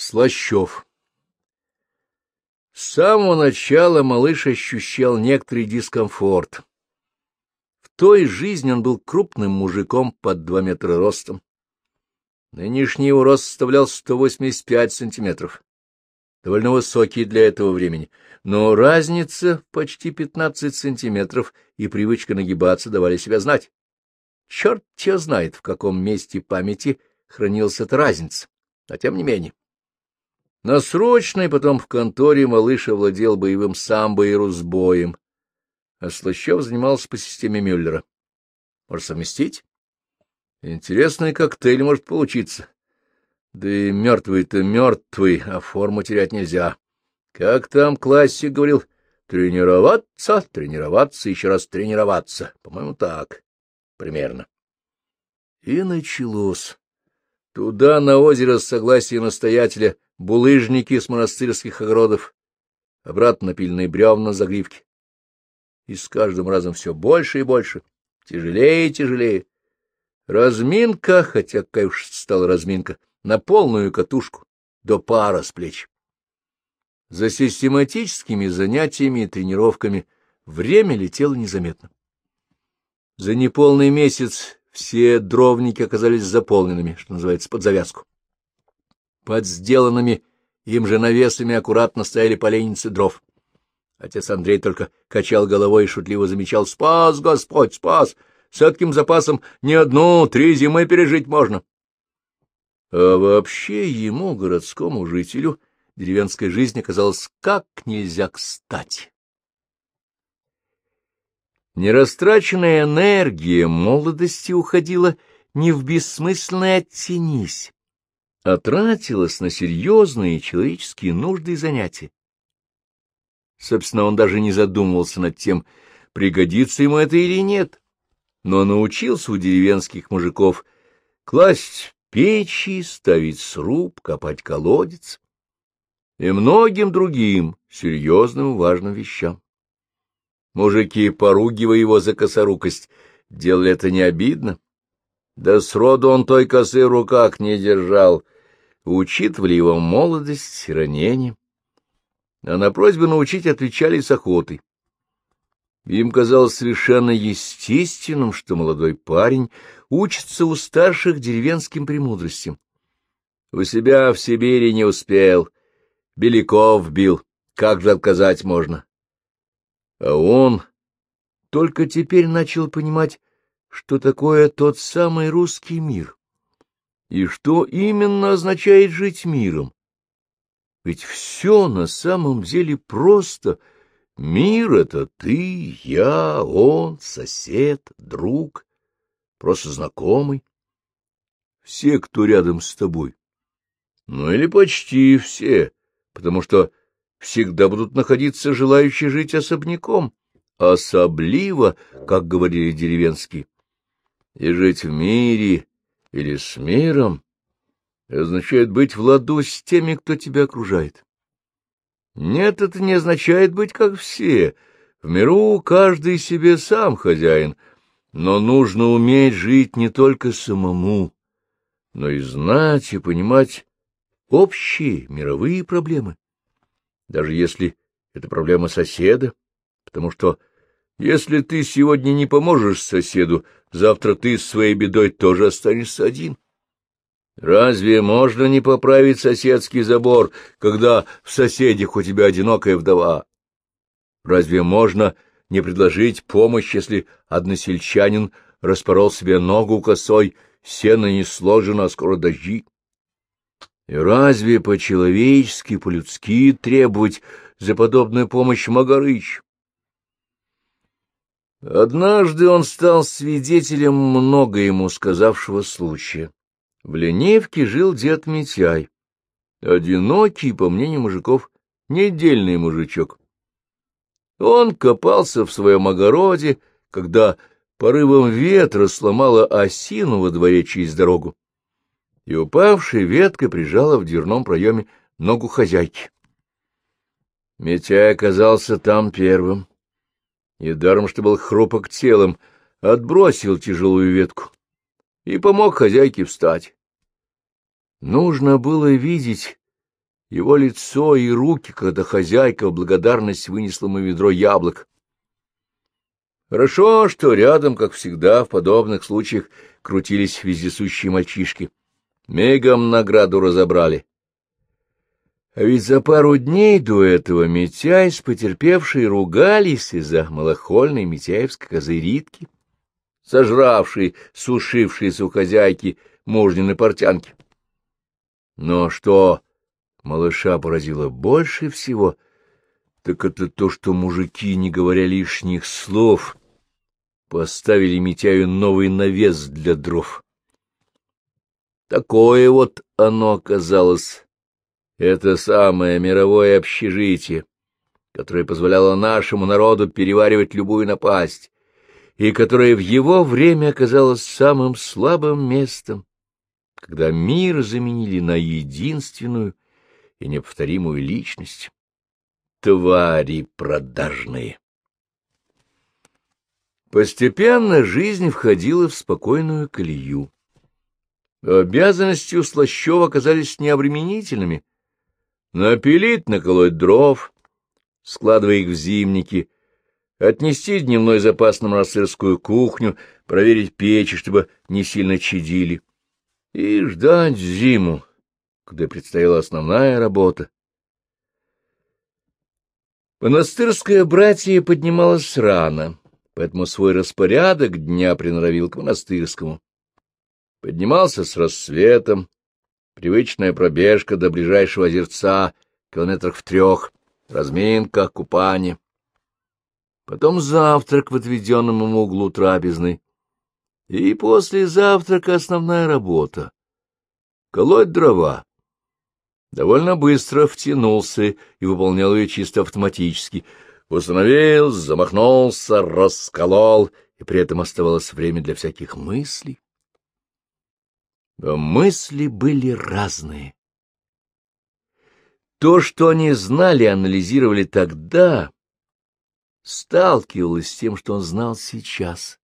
Слащев С самого начала малыш ощущал некоторый дискомфорт. В той жизни он был крупным мужиком под два метра ростом. Нынешний его рост составлял 185 сантиметров. Довольно высокий для этого времени, но разница почти 15 сантиметров и привычка нагибаться давали себя знать. Черт тебя знает, в каком месте памяти хранилась эта разница, а тем не менее. На срочной потом в конторе малыш овладел боевым самбо и русбоем, а Слащев занимался по системе Мюллера. Может, совместить? Интересный коктейль может получиться. Да и мертвый-то мертвый, а форму терять нельзя. Как там классик говорил, тренироваться, тренироваться, еще раз тренироваться. По-моему, так примерно. И началось. Туда, на озеро, с согласия настоятеля, булыжники с монастырских огородов, обратно напильные бревна загривки. И с каждым разом все больше и больше, тяжелее и тяжелее. Разминка, хотя какая уж стала разминка, на полную катушку, до пара с плеч. За систематическими занятиями и тренировками время летело незаметно. За неполный месяц все дровники оказались заполненными, что называется, под завязку. Под сделанными им же навесами аккуратно стояли поленницы дров. Отец Андрей только качал головой и шутливо замечал «Спас, Господь, спас! С таким запасом не одну, три зимы пережить можно!» А вообще ему, городскому жителю, деревенская жизнь оказалась как нельзя кстати. Нерастраченная энергия молодости уходила не в бессмысленное «оттянись», а тратилась на серьезные человеческие нужды и занятия. Собственно, он даже не задумывался над тем, пригодится ему это или нет, но научился у деревенских мужиков класть печи, ставить сруб, копать колодец и многим другим серьезным важным вещам. Мужики, поругивая его за косорукость, делали это не обидно. Да сроду он той косы в руках не держал. Учитывали его молодость, ранение. А на просьбы научить отвечали с охотой. Им казалось совершенно естественным, что молодой парень учится у старших деревенским премудростям. У себя в Сибири не успел, Беляков бил, как же отказать можно? А он только теперь начал понимать, что такое тот самый русский мир, и что именно означает жить миром. Ведь все на самом деле просто. Мир — это ты, я, он, сосед, друг, просто знакомый. Все, кто рядом с тобой. Ну или почти все, потому что всегда будут находиться желающие жить особняком, особливо, как говорили деревенские. И жить в мире или с миром означает быть в ладу с теми, кто тебя окружает. Нет, это не означает быть как все. В миру каждый себе сам хозяин, но нужно уметь жить не только самому, но и знать и понимать общие мировые проблемы даже если это проблема соседа, потому что если ты сегодня не поможешь соседу, завтра ты с своей бедой тоже останешься один. Разве можно не поправить соседский забор, когда в соседях у тебя одинокая вдова? Разве можно не предложить помощь, если односельчанин распорол себе ногу косой, сено не сложено, а скоро дожди? И разве по-человечески, по-людски требовать за подобную помощь Магарыч? Однажды он стал свидетелем много ему сказавшего случая. В Ленивке жил дед Митяй, одинокий, по мнению мужиков, недельный мужичок. Он копался в своем огороде, когда порывом ветра сломала осину во дворе через дорогу и упавшая ветка прижала в дверном проеме ногу хозяйки. Митяй оказался там первым, и даром, что был хрупок телом, отбросил тяжелую ветку и помог хозяйке встать. Нужно было видеть его лицо и руки, когда хозяйка в благодарность вынесла ему ведро яблок. Хорошо, что рядом, как всегда, в подобных случаях крутились вездесущие мальчишки. Мигом награду разобрали. А ведь за пару дней до этого Митяй с потерпевшей ругались из-за малохольной митяевской козы Ритки, сожравшей, сушившейся у хозяйки мужнины портянки. Но что малыша поразило больше всего, так это то, что мужики, не говоря лишних слов, поставили Митяю новый навес для дров. Такое вот оно оказалось, это самое мировое общежитие, которое позволяло нашему народу переваривать любую напасть, и которое в его время оказалось самым слабым местом, когда мир заменили на единственную и неповторимую личность. Твари продажные! Постепенно жизнь входила в спокойную колею. Обязанности у Слащева оказались необременительными. Напилить, наколоть дров, складывая их в зимники, отнести дневной запас на монастырскую кухню, проверить печи, чтобы не сильно чадили, и ждать зиму, когда предстояла основная работа. Монастырское братье поднималось рано, поэтому свой распорядок дня приноровил к монастырскому. Поднимался с рассветом, привычная пробежка до ближайшего озерца, километрах в трех, разминка, купание. Потом завтрак в отведенном ему углу трапезной. И после завтрака основная работа — колоть дрова. Довольно быстро втянулся и выполнял ее чисто автоматически. Установил, замахнулся, расколол, и при этом оставалось время для всяких мыслей. Но мысли были разные. То, что они знали и анализировали тогда, сталкивалось с тем, что он знал сейчас.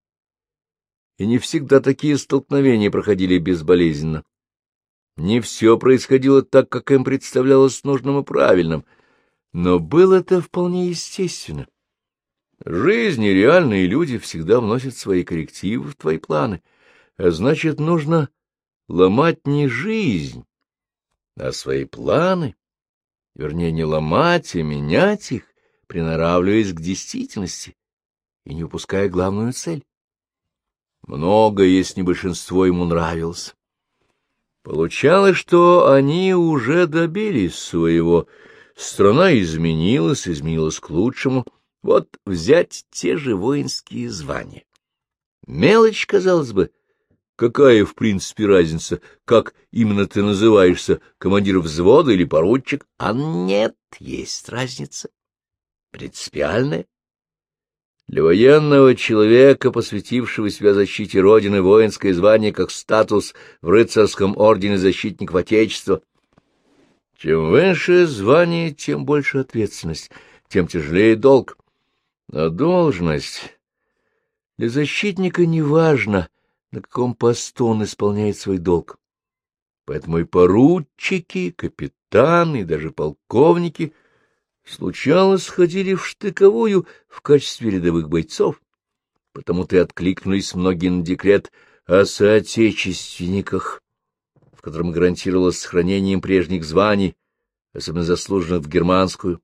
И не всегда такие столкновения проходили безболезненно. Не все происходило так, как им представлялось нужным и правильным, но было это вполне естественно. Жизнь и реальные люди всегда вносят свои коррективы в твои планы, а значит, нужно ломать не жизнь, а свои планы, вернее, не ломать, а менять их, приноравливаясь к действительности и не упуская главную цель. Много, если не большинство, ему нравилось. Получалось, что они уже добились своего. Страна изменилась, изменилась к лучшему. Вот взять те же воинские звания. Мелочь, казалось бы, — Какая, в принципе, разница, как именно ты называешься, командир взвода или поручик? А нет, есть разница. Принципиальная. Для военного человека, посвятившего себя защите Родины, воинское звание как статус в рыцарском ордене защитников Отечества. Чем выше звание, тем больше ответственность, тем тяжелее долг. Но должность для защитника не важна, на каком посту он исполняет свой долг. Поэтому и поручики, капитаны, и даже полковники случалось ходили в штыковую в качестве рядовых бойцов, потому-то и откликнулись многие на декрет о соотечественниках, в котором гарантировалось сохранение им прежних званий, особенно заслуженных в германскую.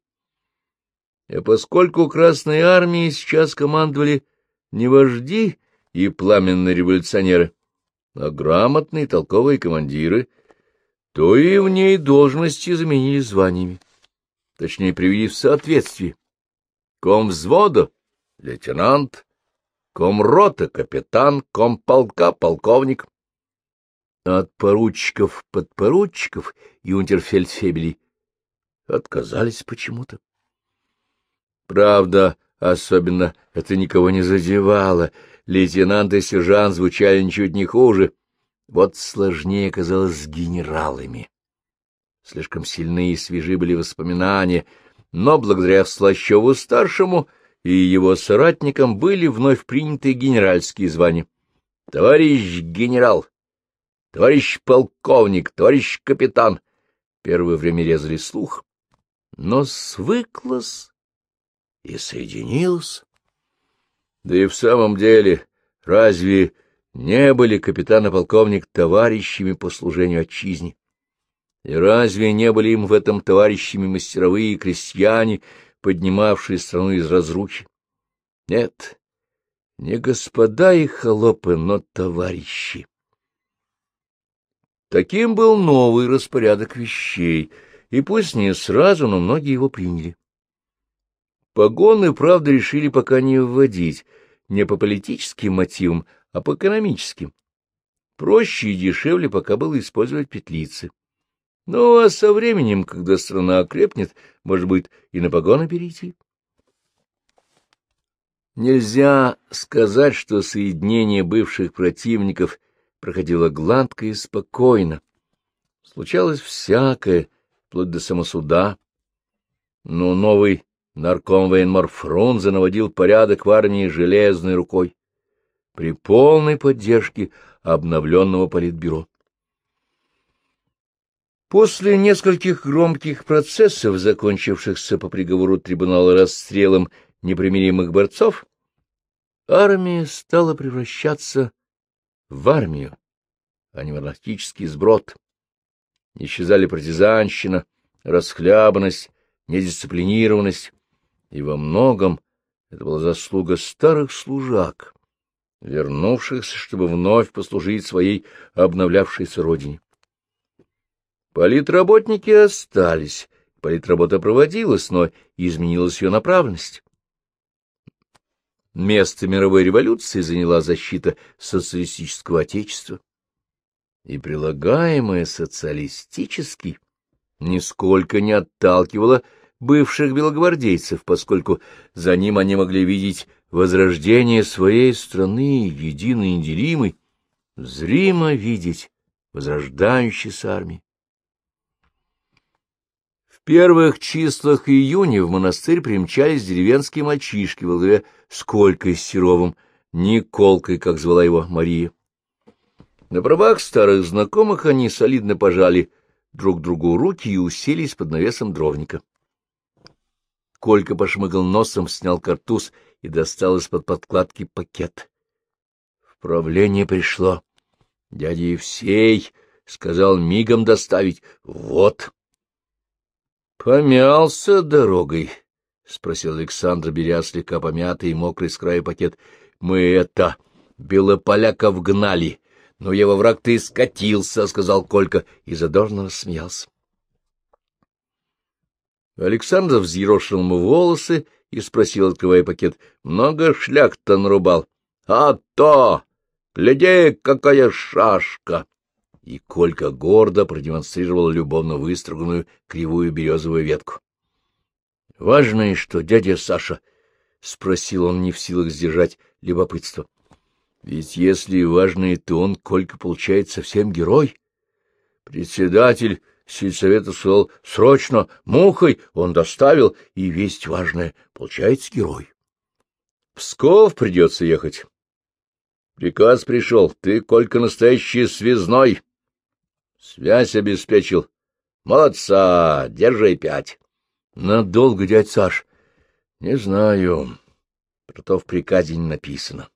И поскольку Красной армией сейчас командовали не вожди, и пламенные революционеры, а грамотные толковые командиры, то и в ней должности заменили званиями, точнее, привели в соответствие. Ком взвода — лейтенант, ком рота — капитан, ком полка — полковник. От поручиков, подпоручиков и унтерфельдфебелей отказались почему-то. Правда, особенно это никого не задевало — лейтенант и сержант звучали ничуть не хуже. Вот сложнее оказалось с генералами. Слишком сильные и свежи были воспоминания, но благодаря Слащеву-старшему и его соратникам были вновь приняты генеральские звания. Товарищ генерал, товарищ полковник, товарищ капитан. первое время резали слух, но свыклась и соединилась. Да и в самом деле, разве не были капитан и полковник товарищами по служению отчизне? И разве не были им в этом товарищами мастеровые крестьяне, поднимавшие страну из разрухи? Нет, не господа и холопы, но товарищи. Таким был новый распорядок вещей, и пусть не сразу, но многие его приняли. Погоны, правда, решили пока не вводить, не по политическим мотивам, а по экономическим. Проще и дешевле пока было использовать петлицы. Ну, а со временем, когда страна окрепнет, может быть, и на погоны перейти. Нельзя сказать, что соединение бывших противников проходило гладко и спокойно. Случалось всякое, вплоть до самосуда. Но новый нарком военмор Фрунзе наводил порядок в армии железной рукой при полной поддержке обновленного политбюро. После нескольких громких процессов, закончившихся по приговору трибунала расстрелом непримиримых борцов, армия стала превращаться в армию, а не в анархический сброд. Исчезали партизанщина, расхлябанность, недисциплинированность, и во многом это была заслуга старых служак, вернувшихся, чтобы вновь послужить своей обновлявшейся родине. Политработники остались, политработа проводилась, но изменилась ее направленность. Место мировой революции заняла защита социалистического отечества. И прилагаемое социалистически нисколько не отталкивало бывших белогвардейцев, поскольку за ним они могли видеть возрождение своей страны, единой и неделимой, зримо видеть возрождающейся армии. В первых числах июня в монастырь примчались деревенские мальчишки во главе с Колькой Серовым, Николкой, как звала его Мария. На правах старых знакомых они солидно пожали друг другу руки и уселись под навесом дровника. Колька пошмыгал носом, снял картуз и достал из-под подкладки пакет. В правление пришло. Дядя Евсей сказал мигом доставить. Вот. Помялся дорогой, — спросил Александр, беря слегка помятый и мокрый с края пакет. — Мы это, белополяков гнали. Но его враг ты скатился, — сказал Колька, и задорно рассмеялся. Александр взъерошил ему волосы и спросил, открывая пакет, — много шляк-то нарубал? — А то! Гляди, какая шашка! И Колька гордо продемонстрировал любовно выструганную кривую березовую ветку. — Важно, что дядя Саша, — спросил он, не в силах сдержать любопытство. — Ведь если важный, то он, Колька, получает совсем герой. Председатель сельсовета сказал срочно, мухой он доставил, и весть важная, получается герой. Псков придется ехать. Приказ пришел, ты, Колька, настоящий связной. Связь обеспечил. Молодца, держи пять. Надолго, дядь Саш? Не знаю. Про то в приказе не написано.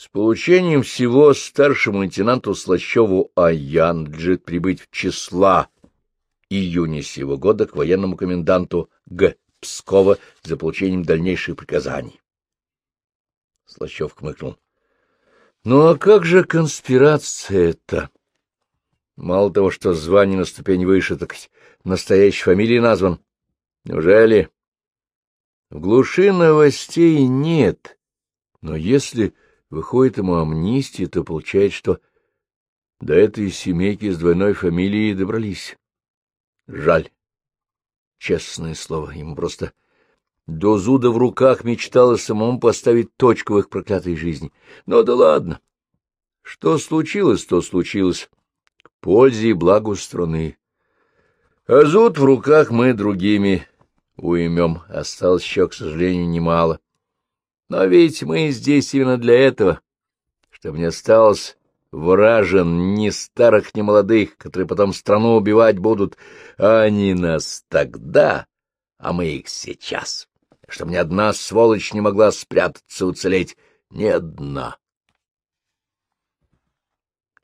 С получением всего старшему лейтенанту Слащеву А.Я. надлежит прибыть в числа июня сего года к военному коменданту Г. Пскова за получением дальнейших приказаний. Слащев хмыкнул. — Ну а как же конспирация-то? Мало того, что звание на ступень выше, так настоящей фамилии назван. Неужели? В глуши новостей нет, но если Выходит ему амнистия, то получается, что до этой семейки с двойной фамилией добрались. Жаль. Честное слово, ему просто до зуда в руках мечтало самому поставить точку в их проклятой жизни. Но да ладно. Что случилось, то случилось. К пользе и благу страны. А зуд в руках мы другими уймем. Осталось еще, к сожалению, немало. Но ведь мы здесь именно для этого, чтобы не осталось вражен, ни старых, ни молодых, которые потом страну убивать будут. Они нас тогда, а мы их сейчас. Чтобы ни одна сволочь не могла спрятаться, уцелеть. Ни одна.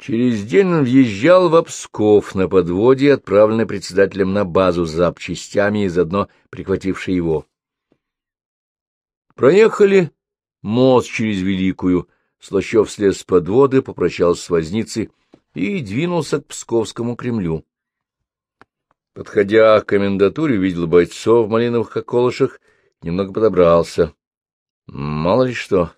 Через день он въезжал в Псков на подводе, отправленный председателем на базу с запчастями и заодно прихвативший его. Проехали мост через Великую, Слащев слез с подводы, попрощался с возницей и двинулся к Псковскому Кремлю. Подходя к комендатуре, видел бойцов в малиновых околышах, немного подобрался. Мало ли что.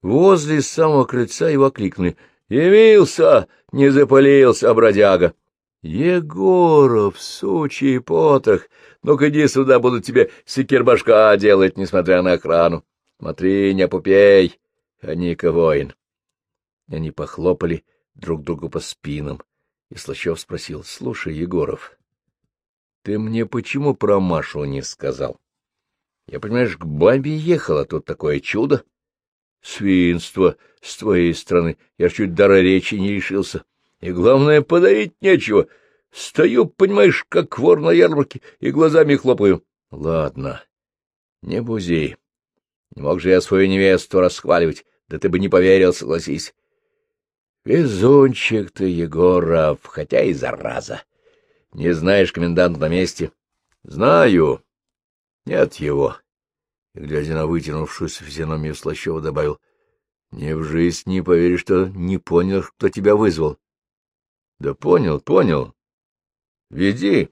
Возле самого крыльца его окликнули — Явился, не запалился, бродяга. Егоров, сучий потах, ну-ка иди сюда, буду тебе секирбашка делать, несмотря на охрану. Смотри, не опупей, а Ника воин. Они похлопали друг другу по спинам, и Слащев спросил, — Слушай, Егоров, ты мне почему про Машу не сказал? Я, понимаешь, к бабе ехал, а тут такое чудо. Свинство с твоей стороны. Я чуть дара речи не решился. И главное, подарить нечего. Стою, понимаешь, как вор на ярмарке, и глазами хлопаю. Ладно, не бузи. Не мог же я свою невесту расхваливать, да ты бы не поверил, согласись. Везунчик ты, Егоров, хотя и зараза. Не знаешь, комендант на месте? Знаю. Нет его и, глядя на вытянувшуюся физиономию Слащева, добавил, — Не в жизнь не поверишь, что не понял, кто тебя вызвал. — Да понял, понял. Веди.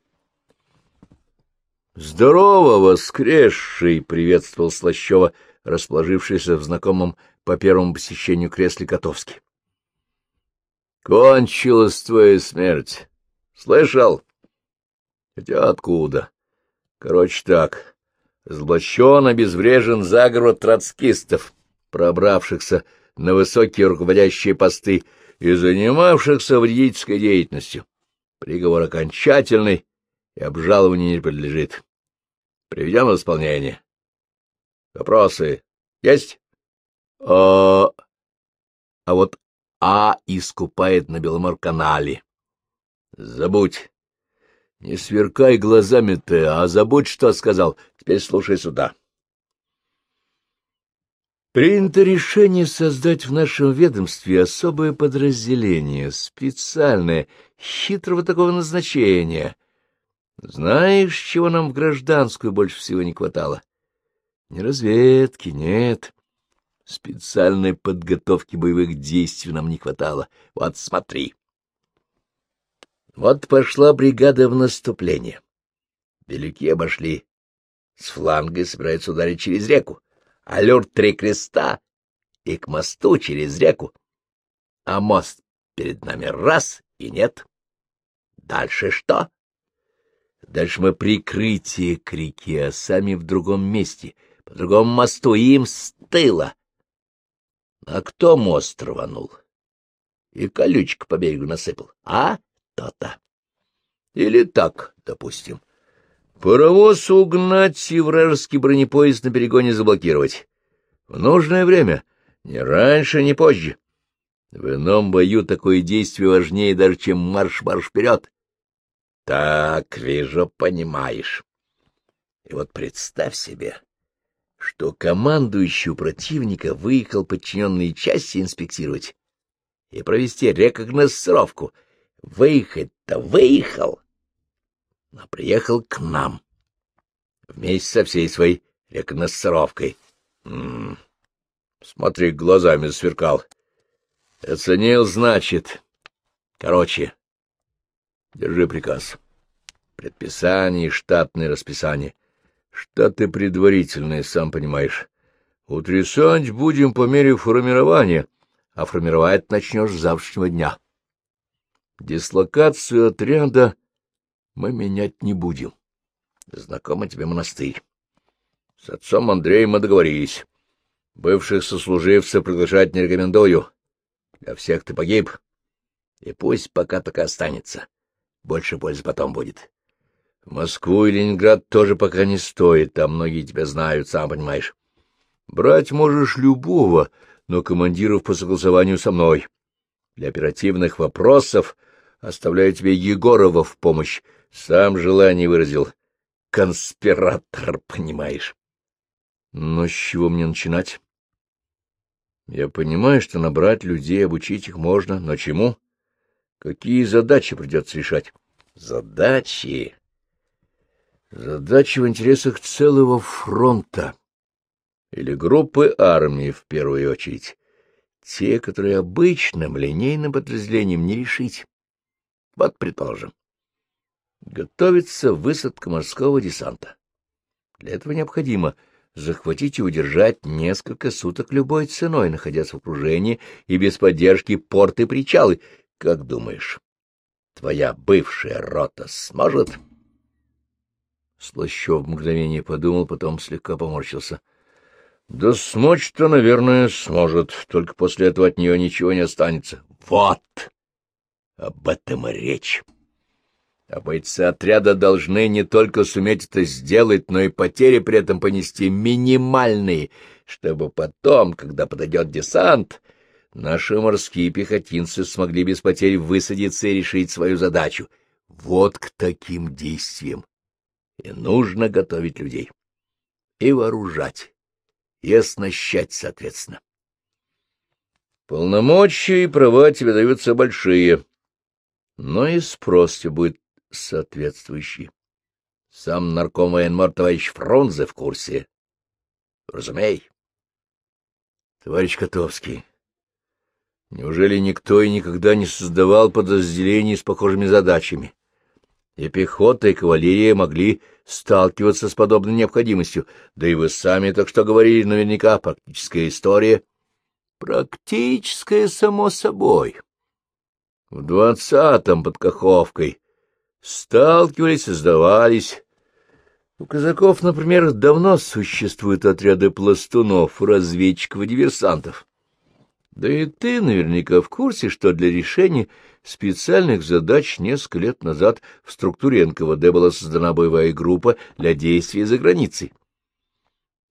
— Здорово, воскресший! — приветствовал Слащева, расположившийся в знакомом по первому посещению кресле Котовский. — Кончилась твоя смерть. Слышал? — Хотя откуда? Короче так, Злощен, обезврежен заговор троцкистов, пробравшихся на высокие руководящие посты и занимавшихся вредительской деятельностью. Приговор окончательный и обжалованию не подлежит. Приведем в исполнение. Вопросы есть? А, а вот А искупает на Беломор-канале. Забудь. Не сверкай глазами ты, а забудь, что сказал. Теперь слушай сюда. Принято решение создать в нашем ведомстве особое подразделение, специальное, хитрого такого назначения. Знаешь, чего нам в гражданскую больше всего не хватало? Не разведки, нет. Специальной подготовки боевых действий нам не хватало. Вот смотри. Вот пошла бригада в наступление. Белюки обошли. С фланга собираются ударить через реку. Аллюр три креста и к мосту через реку. А мост перед нами раз и нет. Дальше что? Дальше мы прикрытие к реке, а сами в другом месте, по другому мосту, им с тыла. А кто мост рванул? И колючек по берегу насыпал, а? то-то. Или так, допустим. Паровоз угнать и вражеский бронепоезд на перегоне заблокировать. В нужное время, ни раньше, ни позже. В ином бою такое действие важнее даже, чем марш-марш вперед. Так, вижу, понимаешь. И вот представь себе, что командующий противника выехал подчиненные части инспектировать и провести рекогносцировку — Выехать-то выехал, но приехал к нам вместе со всей своей рекогносцировкой. М -м, смотри, глазами сверкал. Оценил, значит. Короче, держи приказ. Предписание и штатное расписание. Штаты предварительные, сам понимаешь. Утрясать будем по мере формирования, а формировать начнешь с завтрашнего дня. Дислокацию отряда мы менять не будем. Знакомый тебе монастырь. С отцом Андреем мы договорились. Бывших сослуживцев приглашать не рекомендую. Для всех ты погиб. И пусть пока так и останется. Больше пользы потом будет. Москву и Ленинград тоже пока не стоит, там многие тебя знают, сам понимаешь. Брать можешь любого, но командиров по согласованию со мной. Для оперативных вопросов оставляю тебе Егорова в помощь. Сам желание выразил. Конспиратор, понимаешь. Но с чего мне начинать? Я понимаю, что набрать людей, обучить их можно, но чему? Какие задачи придется решать? Задачи? Задачи в интересах целого фронта или группы армии в первую очередь. Те, которые обычным линейным подразделением не решить. Вот, предположим, готовится высадка морского десанта. Для этого необходимо захватить и удержать несколько суток любой ценой, находясь в окружении и без поддержки порты и причалы. Как думаешь, твоя бывшая рота сможет? Слащев мгновение подумал, потом слегка поморщился. — Да смочь-то, наверное, сможет, только после этого от нее ничего не останется. — Вот! Об этом и речь. А бойцы отряда должны не только суметь это сделать, но и потери при этом понести минимальные, чтобы потом, когда подойдет десант, наши морские пехотинцы смогли без потерь высадиться и решить свою задачу. Вот к таким действиям и нужно готовить людей. И вооружать, и оснащать, соответственно. Полномочия и права тебе даются большие, но и спрос тебе будет соответствующий. Сам нарком военмор товарищ Фрунзе в курсе. Разумей. Товарищ Котовский, неужели никто и никогда не создавал подразделений с похожими задачами? И пехота, и кавалерия могли сталкиваться с подобной необходимостью, да и вы сами так что говорили наверняка, практическая история. Практическая, само собой. В двадцатом под Каховкой сталкивались, создавались. У казаков, например, давно существуют отряды пластунов, разведчиков и диверсантов. Да и ты наверняка в курсе, что для решения специальных задач несколько лет назад в структуре НКВД была создана боевая группа для действий за границей.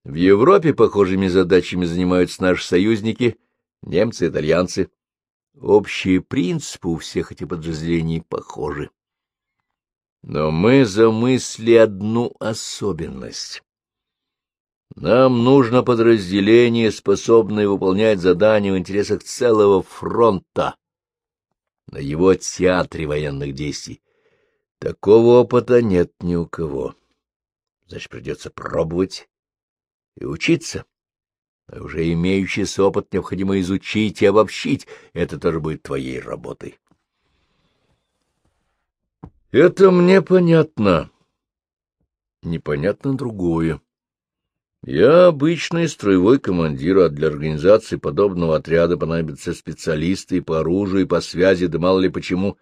В Европе похожими задачами занимаются наши союзники, немцы, итальянцы. Общие принципы у всех этих подразделений похожи. Но мы замысли одну особенность. Нам нужно подразделение, способное выполнять задания в интересах целого фронта, на его театре военных действий. Такого опыта нет ни у кого. Значит, придется пробовать и учиться. А уже имеющийся опыт необходимо изучить и обобщить. Это тоже будет твоей работой. Это мне понятно. Непонятно другое. Я обычный строевой командир, а для организации подобного отряда понадобятся специалисты и по оружию, и по связи, да мало ли почему.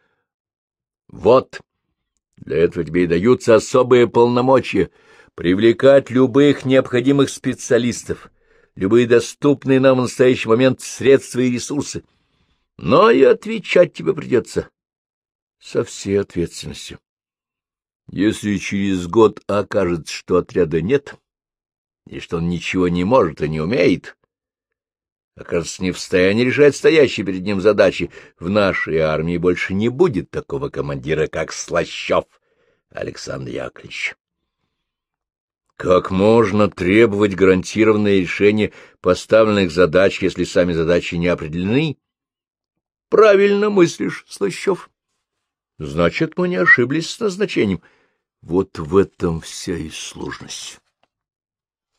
Вот, для этого тебе и даются особые полномочия привлекать любых необходимых специалистов, любые доступные нам в настоящий момент средства и ресурсы. Но и отвечать тебе придется со всей ответственностью. Если через год окажется, что отряда нет и что он ничего не может и не умеет, окажется не в состоянии решать стоящие перед ним задачи, в нашей армии больше не будет такого командира, как Слащев Александр Яковлевич. Как можно требовать гарантированное решение поставленных задач, если сами задачи не определены? Правильно мыслишь, Слащев. Значит, мы не ошиблись с назначением. Вот в этом вся и сложность.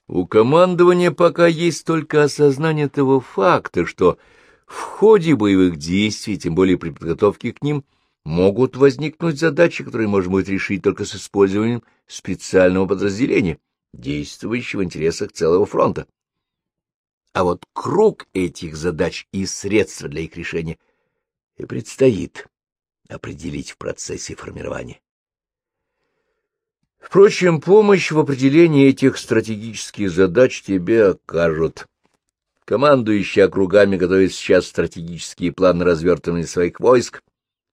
У командования пока есть только осознание того факта, что в ходе боевых действий, тем более при подготовке к ним, могут возникнуть задачи, которые можно будет решить только с использованием специального подразделения, действующего в интересах целого фронта. А вот круг этих задач и средства для их решения и предстоит определить в процессе формирования. Впрочем, помощь в определении этих стратегических задач тебе окажут. Командующий округами готовит сейчас стратегические планы развертывания своих войск,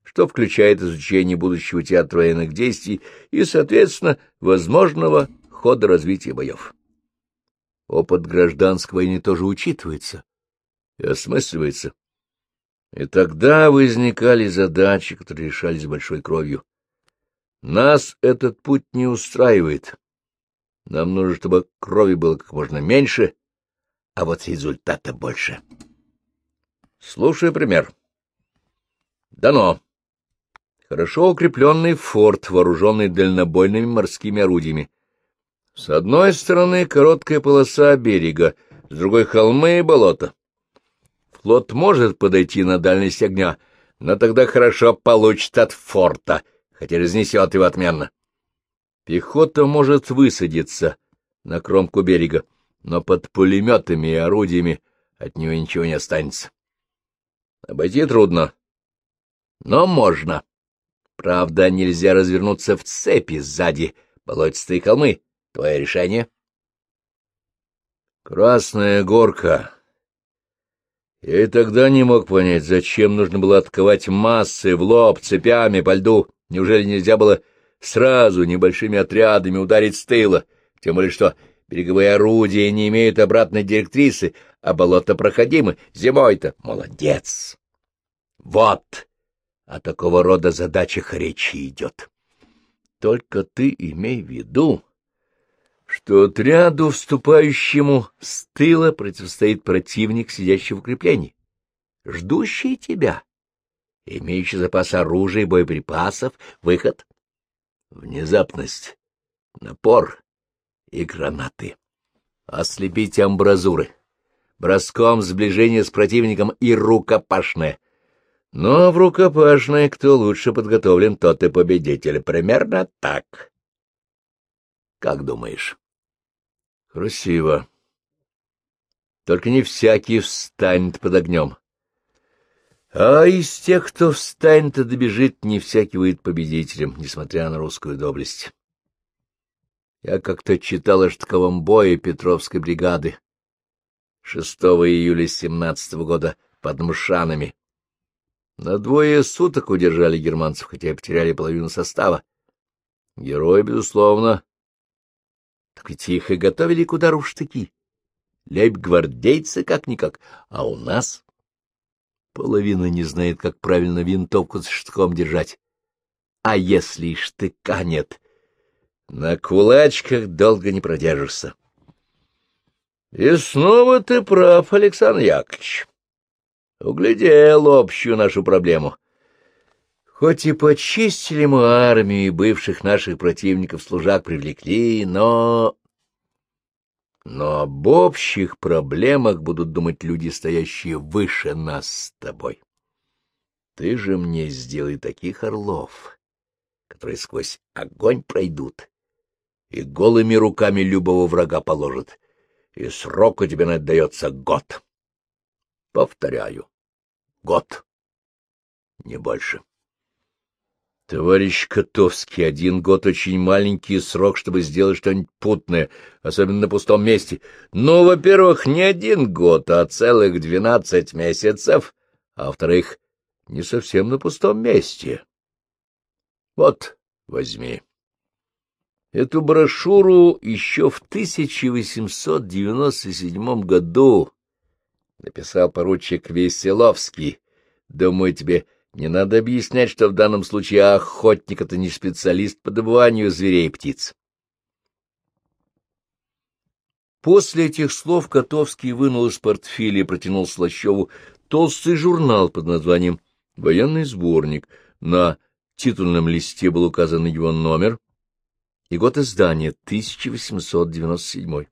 что включает изучение будущего театра военных действий и, соответственно, возможного хода развития боев. Опыт гражданской войны тоже учитывается и осмысливается. И тогда возникали задачи, которые решались большой кровью. Нас этот путь не устраивает. Нам нужно, чтобы крови было как можно меньше, а вот результата больше. Слушай пример. Дано. Хорошо укрепленный форт, вооруженный дальнобойными морскими орудиями. С одной стороны короткая полоса берега, с другой — холмы и болота. Флот может подойти на дальность огня, но тогда хорошо получит от форта, хотя разнесет его отменно. Пехота может высадиться на кромку берега, но под пулеметами и орудиями от него ничего не останется. Обойти трудно, но можно. Правда, нельзя развернуться в цепи сзади, болотистые холмы. Твое решение? Красная горка. Я и тогда не мог понять, зачем нужно было отковать массы в лоб цепями по льду. Неужели нельзя было сразу небольшими отрядами ударить с тыла? Тем более, что береговые орудия не имеют обратной директрисы, а болото проходимы. Зимой-то молодец. Вот о такого рода задачах речи идет. Только ты имей в виду, что отряду, вступающему с тыла, противостоит противник, сидящий в укреплении, ждущий тебя, имеющий запас оружия и боеприпасов, выход, внезапность, напор и гранаты. Ослепить амбразуры, броском сближение с противником и рукопашное — но в рукопашной кто лучше подготовлен, тот и победитель. Примерно так. Как думаешь? Красиво. Только не всякий встанет под огнем. А из тех, кто встанет и добежит, не всякий выйдет победителем, несмотря на русскую доблесть. Я как-то читал о штыковом бое Петровской бригады 6 июля 17 года под Мшанами. На двое суток удержали германцев, хотя и потеряли половину состава. Герои, безусловно. Так ведь их и готовили к удару в штыки. Лейб-гвардейцы как-никак, а у нас... Половина не знает, как правильно винтовку с штыком держать. А если штыка нет, на кулачках долго не продержишься. И снова ты прав, Александр Яковлевич. Углядел общую нашу проблему. Хоть и почистили мы армию и бывших наших противников служак привлекли, но... Но об общих проблемах будут думать люди, стоящие выше нас с тобой. Ты же мне сделай таких орлов, которые сквозь огонь пройдут и голыми руками любого врага положат, и срок у тебя надается год. Повторяю, год, не больше. Товарищ Котовский, один год — очень маленький срок, чтобы сделать что-нибудь путное, особенно на пустом месте. Ну, во-первых, не один год, а целых двенадцать месяцев, а во-вторых, не совсем на пустом месте. Вот, возьми. Эту брошюру еще в 1897 году написал поручик Веселовский. Думаю, тебе не надо объяснять, что в данном случае охотник — это не специалист по добыванию зверей и птиц. После этих слов Котовский вынул из портфеля и протянул Слащеву толстый журнал под названием «Военный сборник». На титульном листе был указан его номер и год издания — 1897.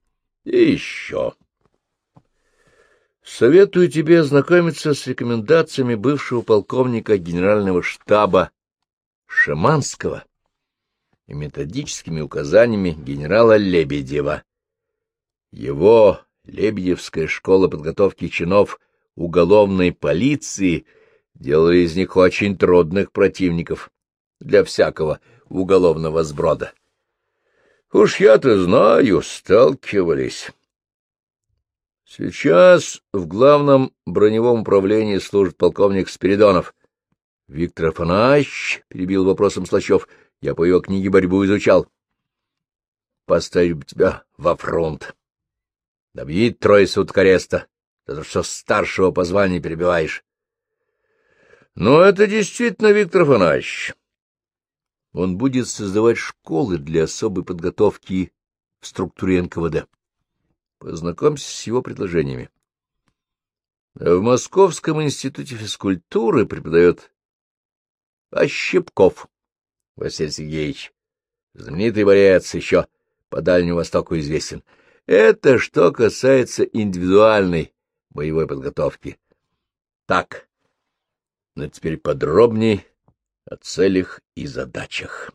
И еще. Советую тебе ознакомиться с рекомендациями бывшего полковника генерального штаба Шаманского и методическими указаниями генерала Лебедева. Его Лебедевская школа подготовки чинов уголовной полиции делала из них очень трудных противников для всякого уголовного сброда. Уж я-то знаю, сталкивались. Сейчас в главном броневом управлении служит полковник Спиридонов. — Виктор Афанасьевич, — перебил вопросом Слащев, — я по его книге борьбу изучал. — Поставить бы тебя во фронт. Добьить трое суток ареста, за то, что старшего по званию перебиваешь. Но это действительно Виктор Афанасьевич. Он будет создавать школы для особой подготовки в структуре НКВД. Познакомься с его предложениями. В Московском институте физкультуры преподает Ощепков Василий Сергеевич, знаменитый борец, еще по Дальнему Востоку известен. Это что касается индивидуальной боевой подготовки. Так, но теперь подробней о целях и задачах.